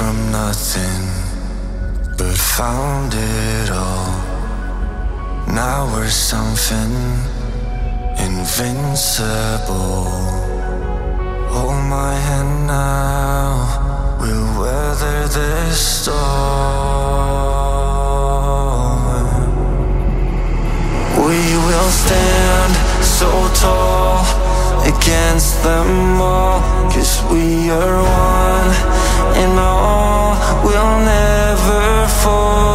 from nothing, but found it all. Now we're something invincible. Hold my hand now, we'll weather this storm. We will stand so tall against them all, cause we are one never fall.